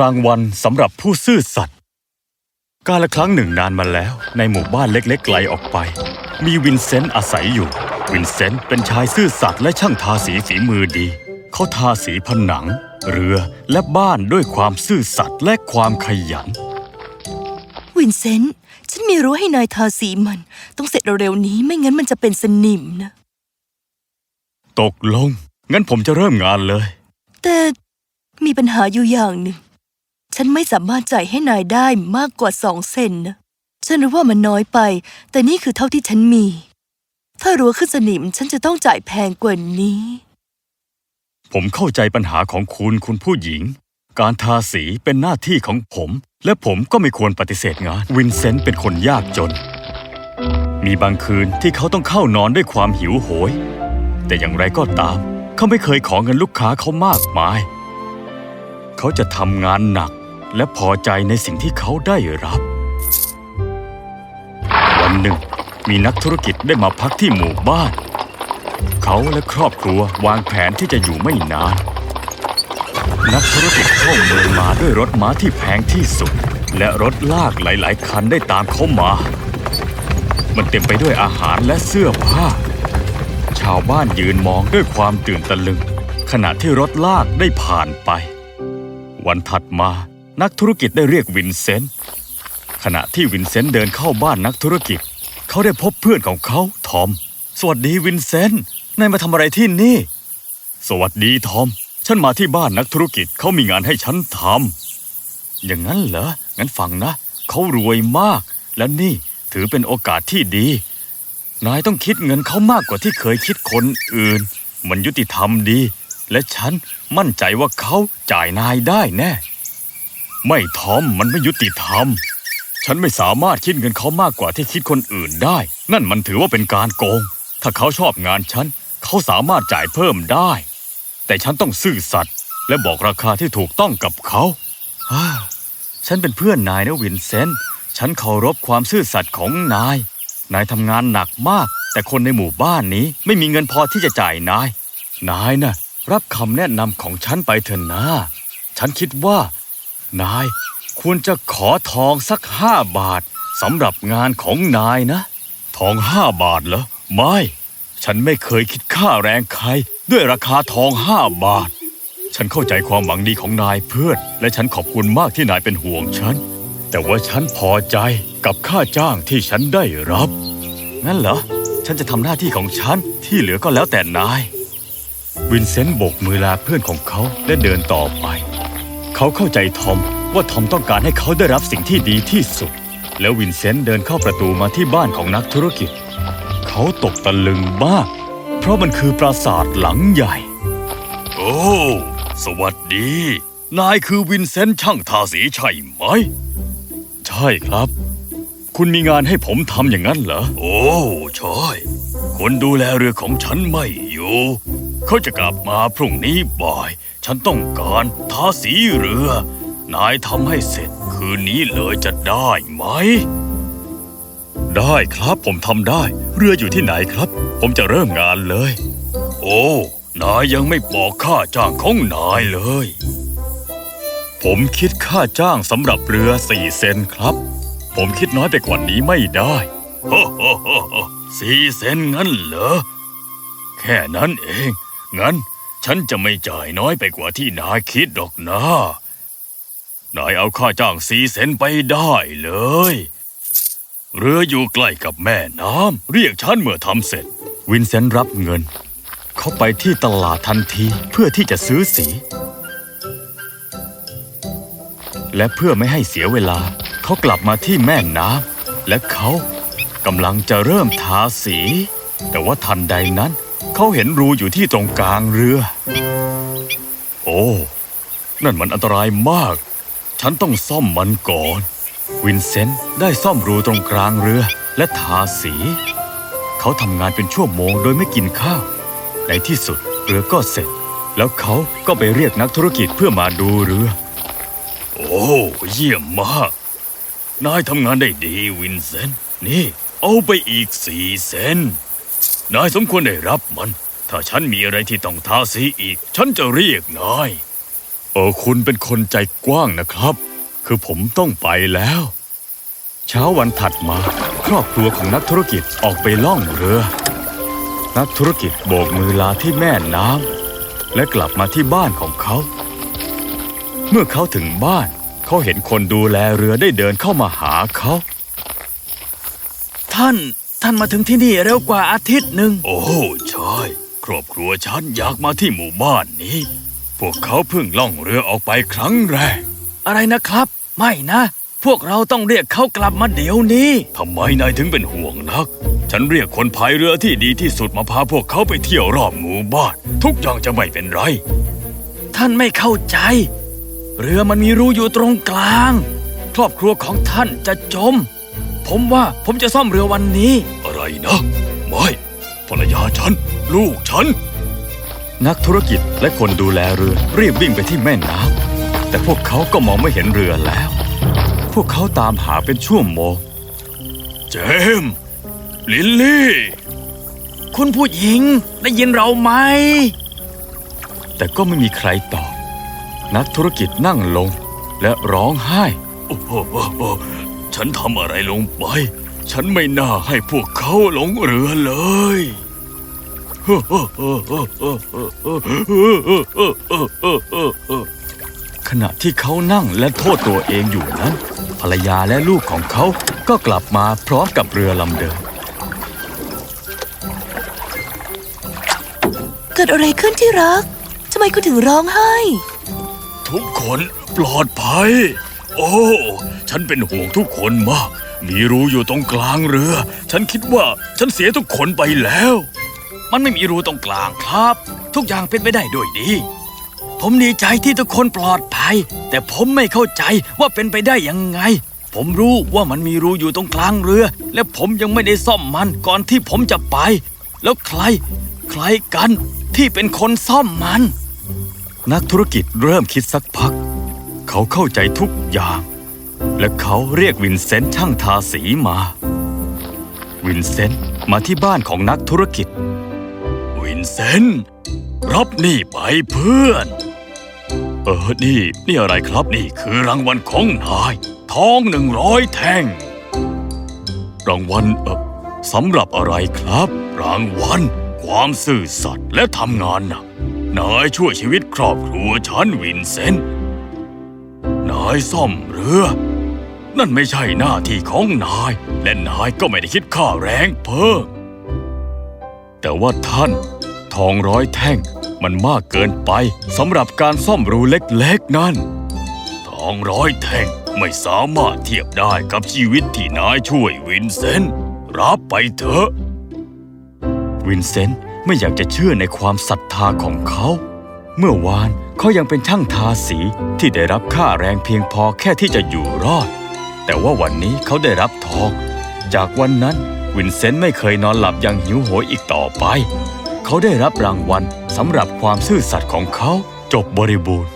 รางวัลสำหรับผู้ซื่อสัตย์กาละครั้งหนึ่งนานมาแล้ว ในหมู่บ้านเล็กๆไกลออกไป มีวินเซนต์อาศัยอยู่ วินเซนต์เป็นชายซื่อสัตย์และช่างทาสีฝีมือดี เขาทาสีผนัง เรือและบ้านด้วยความซื่อสัตย์และความขยัน วินเซนต์ฉันมีเรือให้นายทาสีมัน ต้องเสร็จเร็วๆนี้ไม่งั้นมันจะเป็นสนิมนะ ตกลง งั้นผมจะเริ่มงานเลย แต่มีปัญหาอยู่อย่างหนึ่ง ฉันไม่สามารถจ่ายให้นายได้มากกว่าสองเซนนะฉันรู้ว่ามันน้อยไป แต่นี่คือเท่าที่ฉันมี ถ้ารั้วขึ้นสนิมฉันจะต้องจ่ายแพงกว่านี้ ผมเข้าใจปัญหาของคุณคุณผู้หญิง การทาสีเป็นหน้าที่ของผม และผมก็ไม่ควรปฏิเสธงาน วินเซนต์เป็นคนยากจน มีบางคืนที่เขาต้องเข้านอนด้วยความหิวโหย แต่อย่างไรก็ตาม เขาไม่เคยขอเงินลูกค้าเขามากมาย เขาจะทำงานหนัก และพอใจในสิ่งที่เขาได้รับ วันหนึ่ง มีนักธุรกิจได้มาพักที่หมู่บ้าน เขาและครอบครัววางแผนที่จะอยู่ไม่นาน นักธุรกิจเข้าเมืองมาด้วยรถม้าที่แพงที่สุด และรถลากหลายๆ คันได้ตามเขามา มันเต็มไปด้วยอาหารและเสื้อผ้า ชาวบ้านยืนมองด้วยความตื่นตะลึง ขณะที่รถลากได้ผ่านไป วันถัดมา นักธุรกิจได้เรียกวินเซนต์ขณะที่วินเซนต์เดินเข้าบ้านนักธุรกิจ เขาได้พบเพื่อนของเขาทอม สวัสดีวินเซนต์นายมาทำอะไรที่นี่ สวัสดีทอม ฉันมาที่บ้านนักธุรกิจเขามีงานให้ฉันทำอย่างนั้นเหรองั้นฟังนะ เขารวยมาก และนี่ถือเป็นโอกาสที่ดี นายต้องคิดเงินเขามากกว่าที่เคยคิดคนอื่น มันยุติธรรมดี และฉันมั่นใจว่าเขาจ่ายนายได้แน่ ไม่ทอมมันไม่ยุติธรรม ฉันไม่สามารถคิดเงินเขามากกว่าที่คิดคนอื่นได้ นั่นมันถือว่าเป็นการโกง ถ้าเขาชอบงานฉัน เขาสามารถจ่ายเพิ่มได้ แต่ฉันต้องซื่อสัตย์และบอกราคาที่ถูกต้องกับเขาฉันเป็นเพื่อนนายนะวินเซนต์ ฉันเคารพความซื่อสัตย์ของนาย นายทำงานหนักมาก แต่คนในหมู่บ้านนี้ไม่มีเงินพอที่จะจ่ายนาย นายนะ่ะรับคำแนะนำของฉันไปเถอะนะ ฉันคิดว่า นายควรจะขอทองสักห้าบาทสำหรับงานของนายนะ ทองห้าบาทเหรอ ไม่ ฉันไม่เคยคิดค่าแรงใคร ด้วยราคาทองห้าบาท ฉันเข้าใจความหวังดีของนายเพื่อน และฉันขอบคุณมากที่นายเป็นห่วงฉัน แต่ว่าฉันพอใจกับค่าจ้างที่ฉันได้รับ งั้นเหรอ ฉันจะทำหน้าที่ของฉัน ที่เหลือก็แล้วแต่นาย วินเซนต์โบกมือลาเพื่อนของเขาและเดินต่อไป เขาเข้าใจทอมว่าทอมต้องการให้เขาได้รับสิ่งที่ดีที่สุด แล้ววินเซนต์เดินเข้าประตูมาที่บ้านของนักธุรกิจ เขาตกตะลึงมาก เพราะมันคือปราสาทหลังใหญ่ โอ้ สวัสดี นายคือวินเซนต์ช่างทาสีใช่ไหม ใช่ครับ คุณมีงานให้ผมทำอย่างนั้นเหรอ โอ้ ใช่ คนดูแลเรือของฉันไม่อยู่ เขาจะกลับมาพรุ่งนี้บ่ายฉันต้องการทาสีเรือ นายทำให้เสร็จคืนนี้เลยจะได้ไหม ได้ครับผมทำได้ เรืออยู่ที่ไหนครับ ผมจะเริ่มงานเลย โอ้นายยังไม่บอกค่าจ้างของนายเลย ผมคิดค่าจ้างสำหรับเรือสี่เซนครับ ผมคิดน้อยไปกว่านี้ไม่ได้ฮ่าฮ่สี่เซนงั้นเหรอ แค่นั้นเอง งั้น ฉันจะไม่จ่ายน้อยไปกว่าที่นายคิดหรอกนะ นายเอาค่าจ้างสีเซนไปได้เลย เรืออยู่ใกล้กับแม่น้ำเรียกฉันเมื่อทำเสร็จ วินเซนต์รับเงิน เขาไปที่ตลาดทันทีเพื่อที่จะซื้อสี และเพื่อไม่ให้เสียเวลา เขากลับมาที่แม่น้ำและเขากำลังจะเริ่มทาสี แต่ว่าทันใดนั้น เขาเห็นรูอยู่ที่ตรงกลางเรือ โอ้ นั่นมันอันตรายมาก ฉันต้องซ่อมมันก่อน วินเซนต์ได้ซ่อมรูตรงกลางเรือและทาสี เขาทำงานเป็นชั่วโมงโดยไม่กินข้าว ในที่สุดเรือก็เสร็จ แล้วเขาก็ไปเรียกนักธุรกิจเพื่อมาดูเรือ โอ้ เยี่ยมมาก นายทำงานได้ดีวินเซนต์ นี่ เอาไปอีกสี่เซนต์ นายสมควรได้รับมัน ถ้าฉันมีอะไรที่ต้องทาสีอีก ฉันจะเรียกนาย เออคุณเป็นคนใจกว้างนะครับ คือผมต้องไปแล้ว เช้าวันถัดมา ครอบครัวของนักธุรกิจออกไปล่องเรือ นักธุรกิจโบกมือลาที่แม่น้ำและกลับมาที่บ้านของเขา เมื่อเขาถึงบ้านเขาเห็นคนดูแลเรือได้เดินเข้ามาหาเขา ท่าน ท่านมาถึงที่นี่เร็วกว่าอาทิตย์หนึ่ง โอ้ใช่ ครอบครัวฉันอยากมาที่หมู่บ้านนี้ พวกเขาเพิ่งล่องเรือออกไปครั้งแรก อะไรนะครับ ไม่นะ พวกเราต้องเรียกเขากลับมาเดี๋ยวนี้ ทำไมนายถึงเป็นห่วงนัก ฉันเรียกคนพายเรือที่ดีที่สุดมาพาพวกเขาไปเที่ยวรอบหมู่บ้าน ทุกอย่างจะไม่เป็นไร ท่านไม่เข้าใจ เรือมันมีรูอยู่ตรงกลาง ครอบครัวของท่านจะจม ผมว่าผมจะซ่อมเรือวันนี้ อะไรนะ ไม่ภรรยาฉัน ลูกฉัน นักธุรกิจและคนดูแลเรือรีบวิ่งไปที่แม่น้ำแต่พวกเขาก็มองไม่เห็นเรือแล้ว พวกเขาตามหาเป็นชั่วโมงเจมส์ลิลลี่ คุณผู้หญิงได้ยินเราไหม แต่ก็ไม่มีใครตอบ นักธุรกิจนั่งลงและร้องไห้โอ้โห ฉันทำอะไรลงไป ฉันไม่น่าให้พวกเขาหลงเรือเลยขณะที่เขานั่งและโทษตัวเองอยู่นั้น ภรรยาและลูกของเขาก็กลับมาพร้อมกับเรือลำเดิมเกิดอะไรขึ้นที่รักทำไมคุณถึงร้องไห้ ทุกคนปลอดภัย โอ้ ฉันเป็นห่วงทุกคนมาก มีรูอยู่ตรงกลางเรือ ฉันคิดว่าฉันเสียทุกคนไปแล้ว มันไม่มีรูตรงกลางครับ ทุกอย่างเป็นไปได้ด้วยดี ผมดีใจที่ทุกคนปลอดภัย แต่ผมไม่เข้าใจว่าเป็นไปได้ยังไง ผมรู้ว่ามันมีรูอยู่ตรงกลางเรือ และผมยังไม่ได้ซ่อมมันก่อนที่ผมจะไป แล้วใคร ใครกันที่เป็นคนซ่อมมัน นักธุรกิจเริ่มคิดสักพัก เขาเข้าใจทุกอย่าง และเขาเรียกวินเซนต์ช่างทาสีมา วินเซนต์มาที่บ้านของนักธุรกิจ วินเซนต์รับนี่ไปเพื่อน เออ นี่ นี่อะไรครับนี่คือรางวัลของนาย ทองหนึ่งร้อยแท่ง รางวัลเออสำหรับอะไรครับ รางวัลความซื่อสัตย์และทำงานหนักนายช่วยชีวิตครอบครัวฉันวินเซนต์นายซ่อมเรือ นั่นไม่ใช่หน้าที่ของนาย และนายก็ไม่ได้คิดค่าแรงเพิ่ม แต่ว่าท่าน ทองร้อยแท่งมันมากเกินไปสำหรับการซ่อมรูเล็กๆนั่น ทองร้อยแท่งไม่สามารถเทียบได้กับชีวิตที่นายช่วยวินเซนต์รับไปเถอะ วินเซนต์ไม่อยากจะเชื่อในความศรัทธาของเขา เมื่อวานเขายังเป็นช่างทาสีที่ได้รับค่าแรงเพียงพอแค่ที่จะอยู่รอด แต่ว่าวันนี้เขาได้รับทอง จากวันนั้นวินเซนต์ไม่เคยนอนหลับอย่างหิวโหยอีกต่อไป เขาได้รับรางวัลสำหรับความซื่อสัตย์ของเขาจบบริบูรณ์